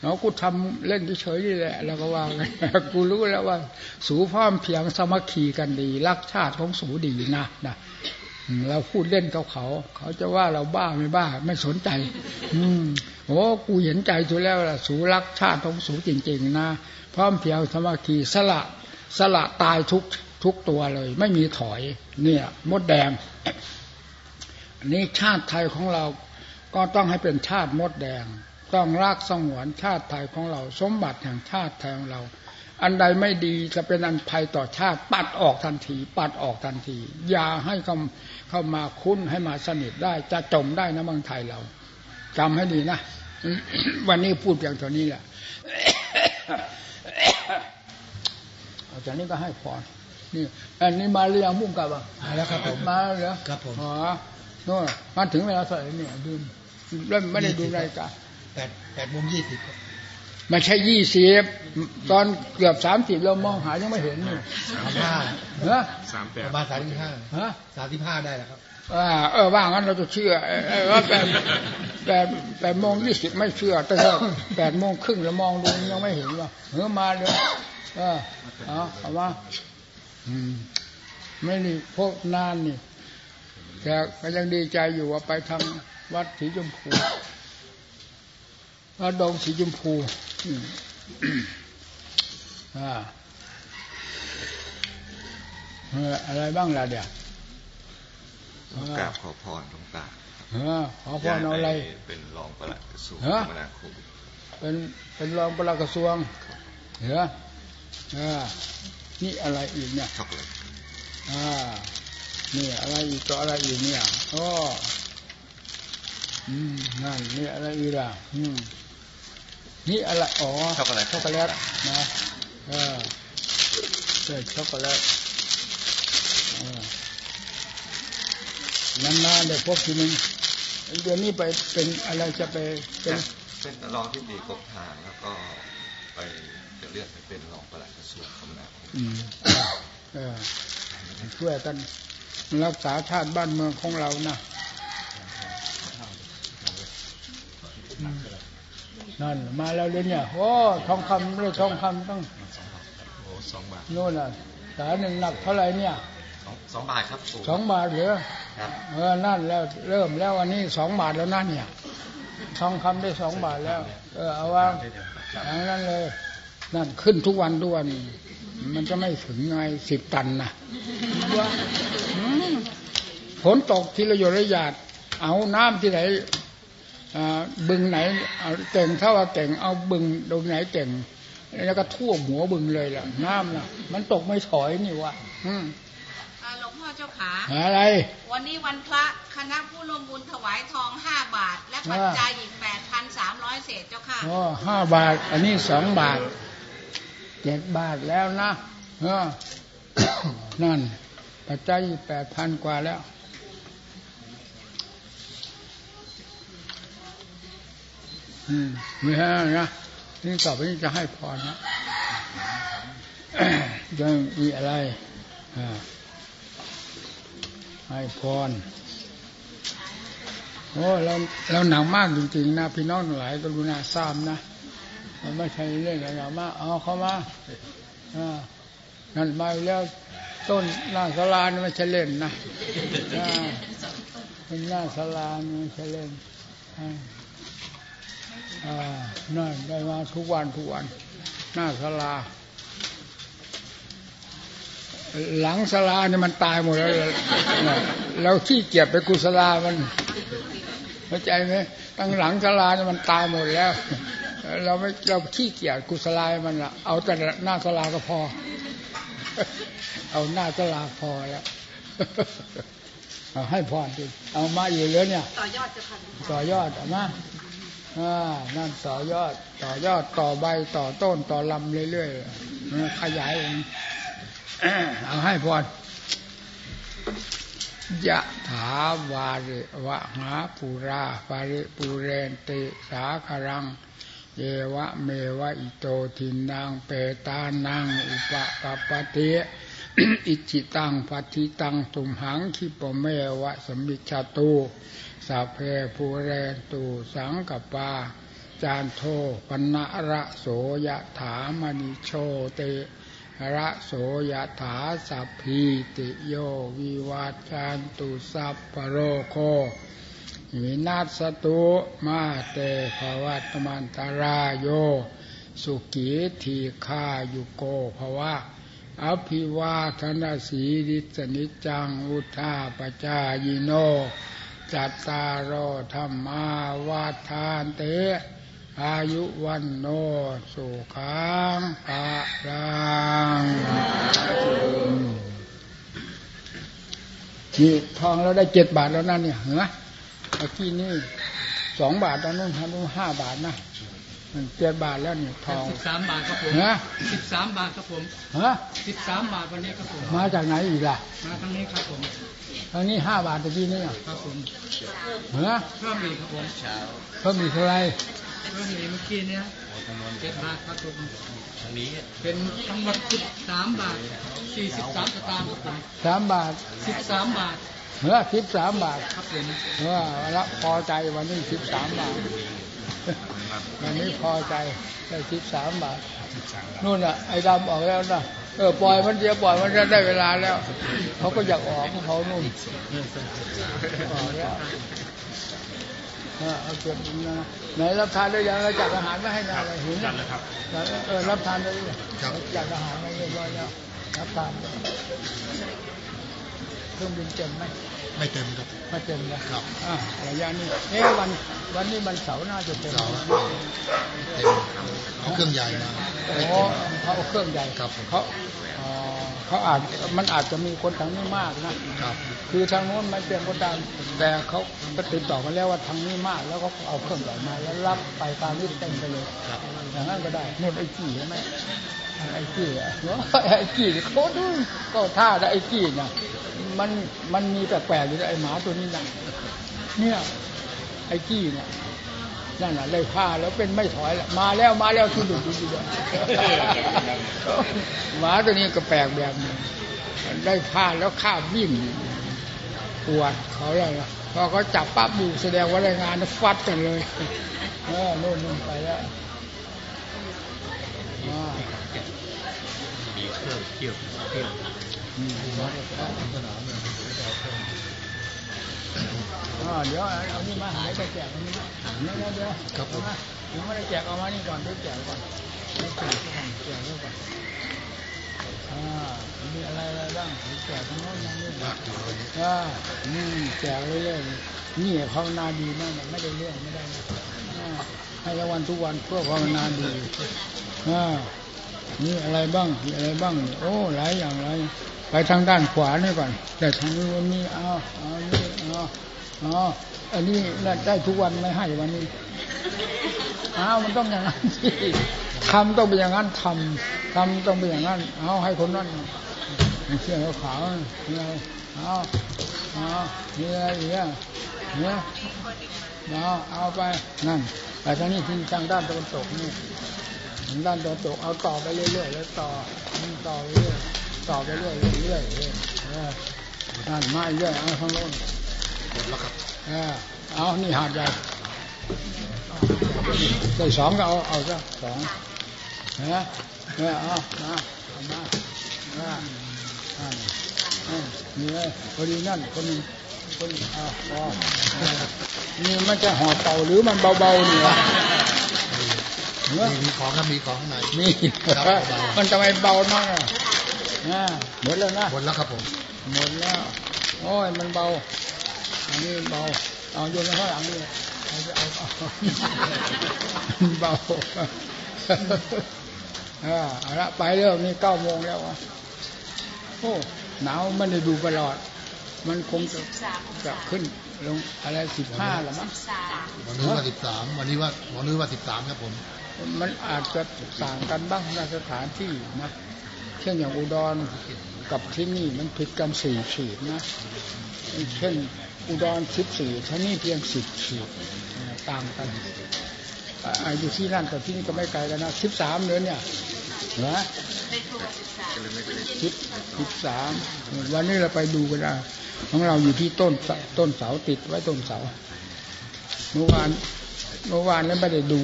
เนาะกูทำเล่นเฉยนี่แหละแล้วก็ว่ากูรู้แล้วว่า สูพร้อมเพียงสมัคคีกันดี รักชาติของสูดีนะนะเราพูดเล่นกับเขา เขาจะว่าเราบ้าไม่บ้า ไม่สนใจ อืมโอ้กูเห็นใจทุแล้วล่ะสูรักชาติของสูจริง ๆ นะพร้อมเพียงสมัคคีสละสละตายทุก ทุกตัวเลย ไม่มีถอย เนี่ย มดแดงนี่ชาติไทยของเราก็ต้องให้เป็นชาติมดแดง ต้องรักสงวนชาติไทยของเรา สมบัติแห่งชาติไทยของเรา อันใดไม่ดีจะเป็นอันภัยต่อชาติ ปัดออกทันที ปัดออกทันที อย่าให้เข้าเข้ามาคุ้นให้มาสนิทได้ จะจมได้นะบางไทยเราจำให้ดีนะวันนี้พูดเพียงเท่านี้แหละอาจารย์นี้ก็ให้พร นี่อันนี้มาเรียงมุ่งกับอะแล้วครับผมมาเหรอครับผมอ๋อนู่นมาถึงเวลาเท่าไหร่เนี่ยดูเริ่มไม่ได้ดูรายการแปดแปดโมงยี่สิบไม่ใช่ยี่สิบตอนเกือบสามสิบเรามองหายังไม่เห็นนี่สามห้าเออสามแปดประมาณสามสิบห้าฮะสามสิบห้าได้แล้วครับอ่าเออว่างั้นเราจะเชื่อว่าแปดแปดแปดโมงยี่สิบไม่เชื่อ แต่แปดโมงครึ่งเรามองดูยังไม่เห็นว่าเฮ้อมาเลยเออเอาเอาว่าอืม ไม่นี่พวกนานนี่แต่ก็ยังดีใจอยู่ว่าไปทางวัดสีชมพูวัดดงสีชมพูอ่าอะไรบ้างล่ะเดี๋ยวกราบขอพรหลวงตาขอพรเอาอะไร เป็นรองประหลัดกระทรวงคมนาคมเป็นเป็นรองประหลัดกระทรวงเหรอ นี่อะไรอีกเนี่ยช็อกโกแลตอ่านี่อะไรอีกก็อะไรอีกเนี่ยอ๋ออืมนั่นนี่อะไรอีกล่ะอืมนี่อะไรอ๋อช็อกโกแลตช็อกโกแลตนะเออใช่ช็อกโกแลตนานๆเดี๋ยวพบทีนึงเดือนนี้ไปเป็นอะไรจะไปเป็นเป็นรองที่ดีกบทางแล้วก็ไป จะเลือกไปเป็นรองประหลัดกระทรวงคมนาคมช่วยกันรักษาชาติบ้านเมืองของเรานะนั่นมาแล้วเลยเนี่ยโอ้ทองคำเลยทองคำต้องสองบาทโน่นอะสาหนึ่งหนักเท่าไหร่เนี่ยสองบาทครับสองบาทเหรือเออนั่นแล้วเริ่มแล้ววันนี้สองบาทแล้วนั่นเนี่ยทองคำได้สองบาทแล้ว เออเอาว่าอย่างนั้นเลย นั่นขึ้นทุกวันทุกวัน มันจะไม่ถึงไงสิบตันนะว่าฝนตกทีละหยดละหยาด เอาน้ำที่ไหนบึงไหนเอาเก่งเท่าว่าเก่งเอาบึงตรงไหนเก่งแล้วก็ท่วมหัวบึงเลยล่ะ น้ำน่ะ มันตกไม่ถอยนี่วะหลวงพ่อเจ้าขา อะไร วันนี้วันพระคณะผู้ร่วมบุญถวายทองห้าบาท และปัจจัยอีกแปดพันสามร้อยเศษเจ้าค่ะอ๋อห้าบาท อันนี้สองบาท เจ็ดบาทแล้วนะเออนั่น ปัจจัยแปดพันกว่าแล้ว อืมไม่ให้นะนี่ต่อไปนี้จะให้พรนะยังมีอะไรให้พรโอ้เราเราหนักมากจริงๆนะพี่น้องหลายก็รู้นาซ้ำนะ มันไม่ใช่เรื่องอะไรมากเอาเข้ามาอนั่นมาแล้วต้นหน้าสลานี่ไม่ใช่เล่นนะเป็นหน้าสลานไม่ใช่เล่นอ่านั่นได้มาทุกวันทุกวัน หน้าสลา หลังสลาเนี่ยมันตายหมดแล้วเราขี้เกียจไปกุศลามันเข้าใจไหมตั้งหลังสลาเนี่ยมันตายหมดแล้ว เราไม่เราขี้เกียจกุศลามันละเอาแต่หน้าสลาก็พอ เอาหน้าก็ลาพอแล้วเอาให้พรดิเอามาอยู่เยอะเนี่ย ต่อยอดจะพันต่อยอดเอามาอ่านั่นต่อยอด ต่อยอดต่อใบต่อต้นต่อลำเรื่อยๆขยายเองเอาให้พรยะถาวาริวะหาปุราปาริปุเรนติสาคารัง เยวะเมวะอิโตทินางเปตานังอุปปปเตอิจิตังปัติตังตุมหังคิปเมวะสมิชาตูสัพเพภูเรนตูสังกปา จานโทปนะระโสยถามณิโชเตระโสยถาสัพพีติโยวิวาจานตุสัพปโรโค วินาศตุมาเตภวัตมันตรายโย สุขีทีฆายุโกภวะอภิวาทนาสีดิสนิจังอุทาปจายโน จัตตารโอธรรมาวาทานเต อายุวันโนสุขังปะรังนี่ทองเราได้เจ็ดบาทแล้วนั่นเนี่ยเห็นไหม เมื่อกี้นี่สองบาทตอนนู้นทำนู้นห้าบาทนะมันเจ็ดบาทแล้วเนี่ยทองสิบสามบาทครับผมฮะสิบสามบาทครับผมฮะสิบสามบาทวันนี้ครับผม มาจากไหนอีกล่ะ มาทางนี้ครับผมทางนี้ห้าบาทตะกี้นี่อะครับผมฮะเพิ่มอีกครับผมเพิ่มอีกเท่าไหรเพิ่มอีกเมื่อกี้เนี้ยเจ็ดบาทครับผมทางนี้เป็นทั้งหมดสิบสามบาทสี่สิบสามสตางค์ครับผมสามบาทสิบสามบาท เฮ้อสิบสามบาทครับผมเออละพอใจวันนี้สิบสามบาท วันนี้พอใจได้สิบสามบาทนู่นน่ะไอ้ดำออกแล้วนะเออปล่อยมันเดียวปล่อยมันจะได้เวลาแล้ว เขาก็อยากออกของเขานู่นออกแล้วเออเอาเก็บนะไหนรับทานได้ยังเราจัดอาหารไม่ให้นานเลยเห็นไหมเออรับทานได้ยังจัดอาหารไม่เรียบร้อยแล้วรับทานเค รื่องบินเต็มไหมไม่เต็มครับไม่เต็มเลยครับอ่าระยะนี้เอ๊ะวันวันนี้วันเสาร์น่าจะเต็มเสาร์นะเต็มเอาเครื่องใหญ่มาโอ้เขาเอาเครื่องใหญ่ครับผมเขาอ๋อเขาอาจมันอาจจะมีคนทางนี้มากนะครับคือทางโน้นมันเป็นคนตามแต่เขาก็ติดต่อกันแล้วว่าทางนี้มาก แล้วก็เอาเครื่องใหญ่มาแล้วรับไปตามนี้เต็มไปเลยครับอย่างนั้นก็ได้นู่นไอ้จี้ใช่ไหม ไอ้จี้เนาะไอ้จี้เขาดูก็ท่าได้ไอ้จี้น่ะมันมันมีแปลกๆอยู่ไอ้หมาตัวนี้นะเนี่ยไอ้จี้เนี่ยนั่นแหละเลยผ้าแล้วเป็นไม่ถอยละมาแล้วมาแล้วทุดุดุดุดุหมาตัวนี้ก็แปลกแบบนึงได้ผ้าแล้วข้าวิ่งปวดเขาเลยล่ะพอเขาจับปั๊บดูแสดงว่าได้งานฟัดกันเลยเออโน่นนู่นไปแล้ว อ่ามีเครื่องเคี่ยวเครื่องอืมอ่าเดี๋ยวเอานี่มาหายไปแจกนนี้มาเดี๋ยวเดี๋ยวครับผมเอามาเดี๋ยวไม่ได้แจกเอามานี่ก่อนเดี๋ยวแจกก่อนแจกก่อนแจกก่อนอ่ามีอะไรอะไรบ้างแจกทั้งนั้นนี้มากอยู่วันนี้อ่าอืมแจกเรื่อยๆนี่ภาวนาดีมากไม่ได้เรื่องไม่ได้ให้รางวัลทุกวันเพื่อภาวนาดีอ่า นี่อะไรบ้างมีอะไรบ้างโอ้หลายอย่างหลายไปทางด้านขวานี่ก่อน แต่ทางนี้วันนี้เอาเอานี่เอาเอาอันนี้ได้ทุกวันไม่ให้วันนี้อ้าวมันต้องอย่างนั้นสิทำต้องเป็นอย่างนั้นทำทำต้องเป็นอย่างนั้น เอาให้คนนั้นเสื้อขาวๆนี่อะไรเอาเอานี่อะไรอีกอะเนี่ยเอาเอาไปนั่นไปทางนี้ที่ทางด้านตะวันตกนี่ ด้านตะวันตกเอาต่อไปเรื่อยๆแล้วต่อต่อเรื่อยต่อไปเรื่อยๆเรื่อยๆเรื่อยนั่นมาเรื่อยเอาข้างโน้นหมดแล้วครับเอานี่หาดใหญ่ใส่สองก็เอาเอาซะสองเออเออเอามาเอามาเอออ่าเนี่เลยพอดีนั่นคนนึงคนหนึ่งเอาพอเนี่มันจะห่อเต่าหรือมันเบาๆเนี่วะเนอะ มีมีของครับมีของข้างในนี่ครับเบาๆมันทำไมเบามากอะอ่าหมดแล้วนะหมดแล้วครับผมหมดแล้วโอ้ยมันเบาอันนี้เบาเอาโยนข้างหลังนี่เอาเอาเอามันเบาเออเอาละไปเรื่องนี้เก้าโมงแล้วอะโอ้หนาวไม่ได้ดูตลอด มันคงจะจะขึ้นลงอะไรสิบห้าหรือมั้งวันนี้ว่าสิบสามวันนี้ว่าวันนี้ว่าสิบสามครับผม มันอาจจะต่างกันบ้างในสถานที่นะเช่นอย่างอุดรกับที่นี่มันผิดกันสี่ขีดนะเช่นอุดรสิบสี่ที่นี่เพียงสิบขีดต่างกันอายู่ที่นั่นกับที่นี่ก็ไม่ไกลกันนะสิบสามเดือนเนี่ยนะสิบสิบสามวันนี้เราไปดูกันนะของเราอยู่ที่ต้นต้นเสาติดไว้ต้นเสาเมื่อวานเมื่อวานแล้วไม่ได้ดู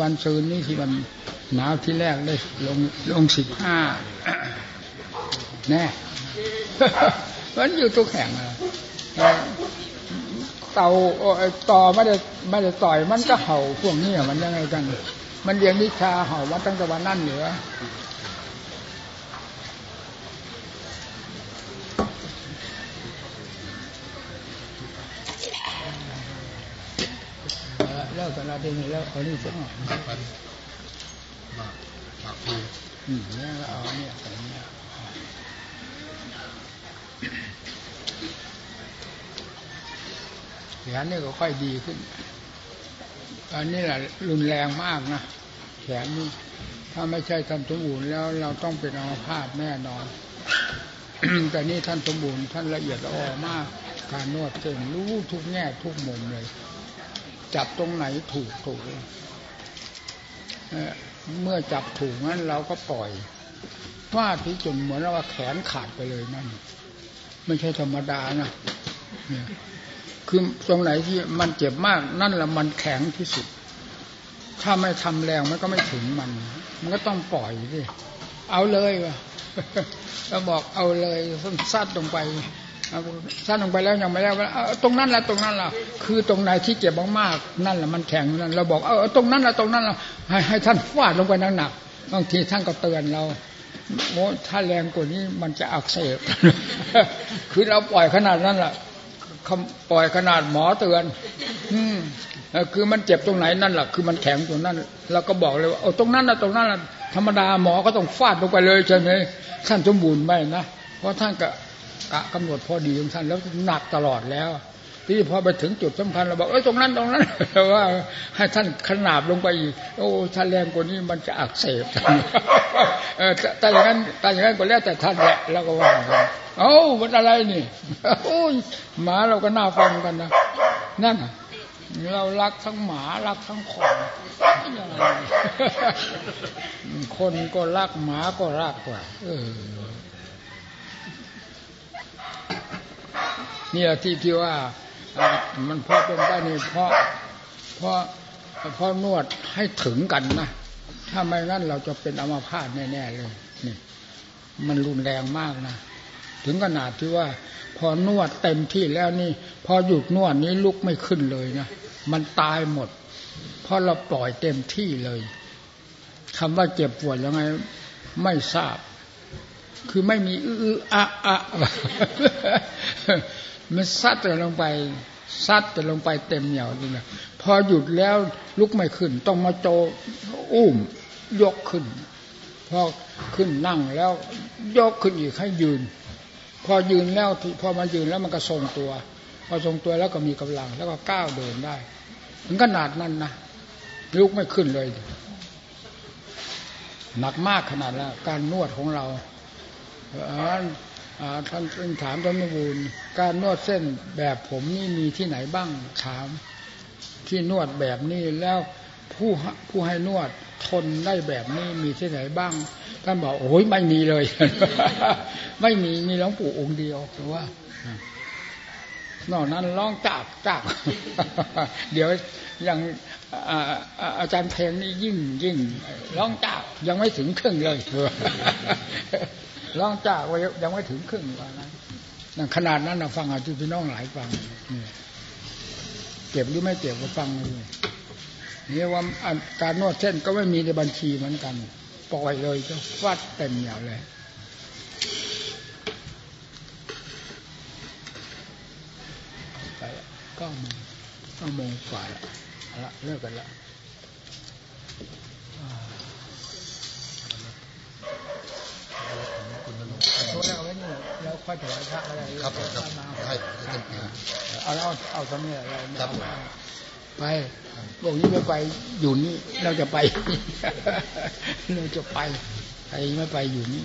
วันซืนนี่ที่มันหนาวที่แรกได้ลงลงสิบห้าแน่มันอยู่ตัวแข็งอะเต่าต่อไม่ได้ไม่ได้ต่อยมันก็เห่าพวกนี้มันยังไงกัน มันเรียนวิชาเห่ามาตั้งแต่วันนั่นเหนือ เลิกกันล้วทีนี้แล้วเอานี่สักหน่อยปันมาปากคูอืมเนี่ยเอาเนี่ยใส่เนี่ยแขนนี่ก็ค่อยดีขึ้นอันนี้แหละรุนแรงมากนะแขนนี่ถ้าไม่ใช่ท่านสมบูรณ์แล้วเราต้องเป็นอัมพาตแน่นอน แต่นี่ท่านสมบูรณ์ท่านละเอียดละออมาก การนวดเก่งรู้ทุกแง่ทุกมุมเลย จับตรงไหนถูกถูกเมื่อจับถูกนั้นเราก็ปล่อยฟาดที่จนเหมือนว่าแขนขาดไปเลยนั่น ไม่ใช่ธรรมดานะคือตรงไหนที่มันเจ็บมากนั่นแหละมันแข็งที่สุด ถ้าไม่ทำแรงมันก็ไม่ถึงมัน มันก็ต้องปล่อยดิเอาเลยวะเราบอกเอาเลยซัดลงไป เอาซัดลงไปแล้วยังไม่แล้วตรงนั้นแหละตรงนั้นแหละคือตรงไหนที่เจ็บมากๆนั่นแหละมันแข็งนั่นเราบอกเออตรงนั้นแหละตรงนั้นแหละให้ให้ท่านฟาดลงไปหนักๆบางทีท่านก็เตือนเราโอ้ถ้าแรงกว่านี้มันจะอักเสบคือเราปล่อยขนาดนั้นแหละปล่อยขนาดหมอเตือน อืมคือมันเจ็บตรงไหนนั่นแหละคือมันแข็งตรงนั้นเราก็บอกเลยว่าเอาตรงนั้นนะตรงนั้นนะธรรมดาหมอก็ต้องฟาดลงไปเลยใช่ไหมท่านสมบูรณ์ไหมนะเพราะท่านก็ กะกำหนดพอดีของท่านแล้วหนักตลอดแล้ว ที่พอไปถึงจุดสำคัญเราบอกเอ้ยตรงนั้นตรงนั้นว่า ให้ท่านขนาบลงไปอีกโอ้ถ้าแรงกว่านี้มันจะอักเสบเออแต่อย่างนั้นแต่อย่างนั้นก็แล้วแต่ท่านแหละแล้วก็ว่าเอ้ามันอะไรนี่โอ้ยหมาเราก็น่าฟังกันนะนั่นเรารักทั้งหมารักทั้งคนยังไงคนก็รักหมาก็รักกว่า เออ นี่ยที่ที่ว่ามันพอเป็นไปนี่เพราะเพราะเพราะนวดให้ถึงกันนะถ้าไม่งั้นเราจะเป็นอัมาพาตแน่ๆเลยนี่ มันรุนแรงมากนะถึงขนาดที่ว่า พอนวดเต็มที่แล้วนี่ พอหยุดนวดนี้ลุกไม่ขึ้นเลยนะมันตายหมด เพราะเราปล่อยเต็มที่เลยคำว่าเจ็บปวดยังไง ไม่ทราบ คือไม่มีอื้ออะอะ มันซัดแต่ลงไปซัดแต่ลงไปเต็มเหนียวนี่นะพอหยุดแล้วลุกไม่ขึ้น ต้องมาโจอุ้มยกขึ้น พอขึ้นนั่งแล้วยกขึ้นอีกให้ยืน พอยืนแล้วพอมายืนแล้วมันก็ทรงตัว พอทรงตัวแล้วก็มีกำลัง แล้วก็ก้าวเดินได้ถึงขนาดนั้นนะลุกไม่ขึ้นเลย หนักมากขนาดแล้วการนวดของเราอ่าอ่า ท่านท่านถามท่านนบูลการนวดเส้นแบบผมนี่มีที่ไหนบ้างถาม ที่นวดแบบนี้แล้วผู้ผู้ให้นวดทนได้แบบนี้มีที่ไหนบ้าง ท่านบอกโอ้ยไม่มีเลย ไม่มีมีหลวงปู่องค์เดียวแต่ว่านอกนั้นร้องจากจากเดี๋ยวอย่างอาจารย์เพนนี่ยิ่งยิ่งร้องจากยังไม่ถึงครึ่งเลย ร้องจ้ากว่ายังไม่ถึงครึ่งว่านั้นนั่นขนาดนั้นนะฟังอาที่พี่น้องหลายฟังนี่เก็บหรือไม่เก็บก็ฟังเลยนี่ว่าการนวดเส้นก็ไม่มีในบัญชีเหมือนกัน ปล่อยเลยก็ฟาดเต็มอย่างเลยไปละเก้าโมงเก้าโมงกว่าละเอาละเลิกกันละ โทษแล้วไว้นี่แล้วค่อยถวายพระอะไรครับผมครับมาให้ให้ท่านเอาเอาเอาตอนนี้อะไรไม่ครัเอาบผมไปบอกนี้ไม่ไปอยู่นี่เราจะไปเราจะไปใครไม่ไปอยู่นี่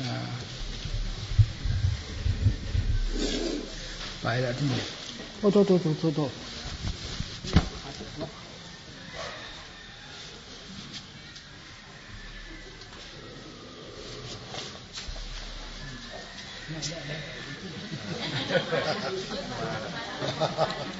อ่าไปแล้วที่นี่โทษโทษโทษโทษโทษโท ハハハハ。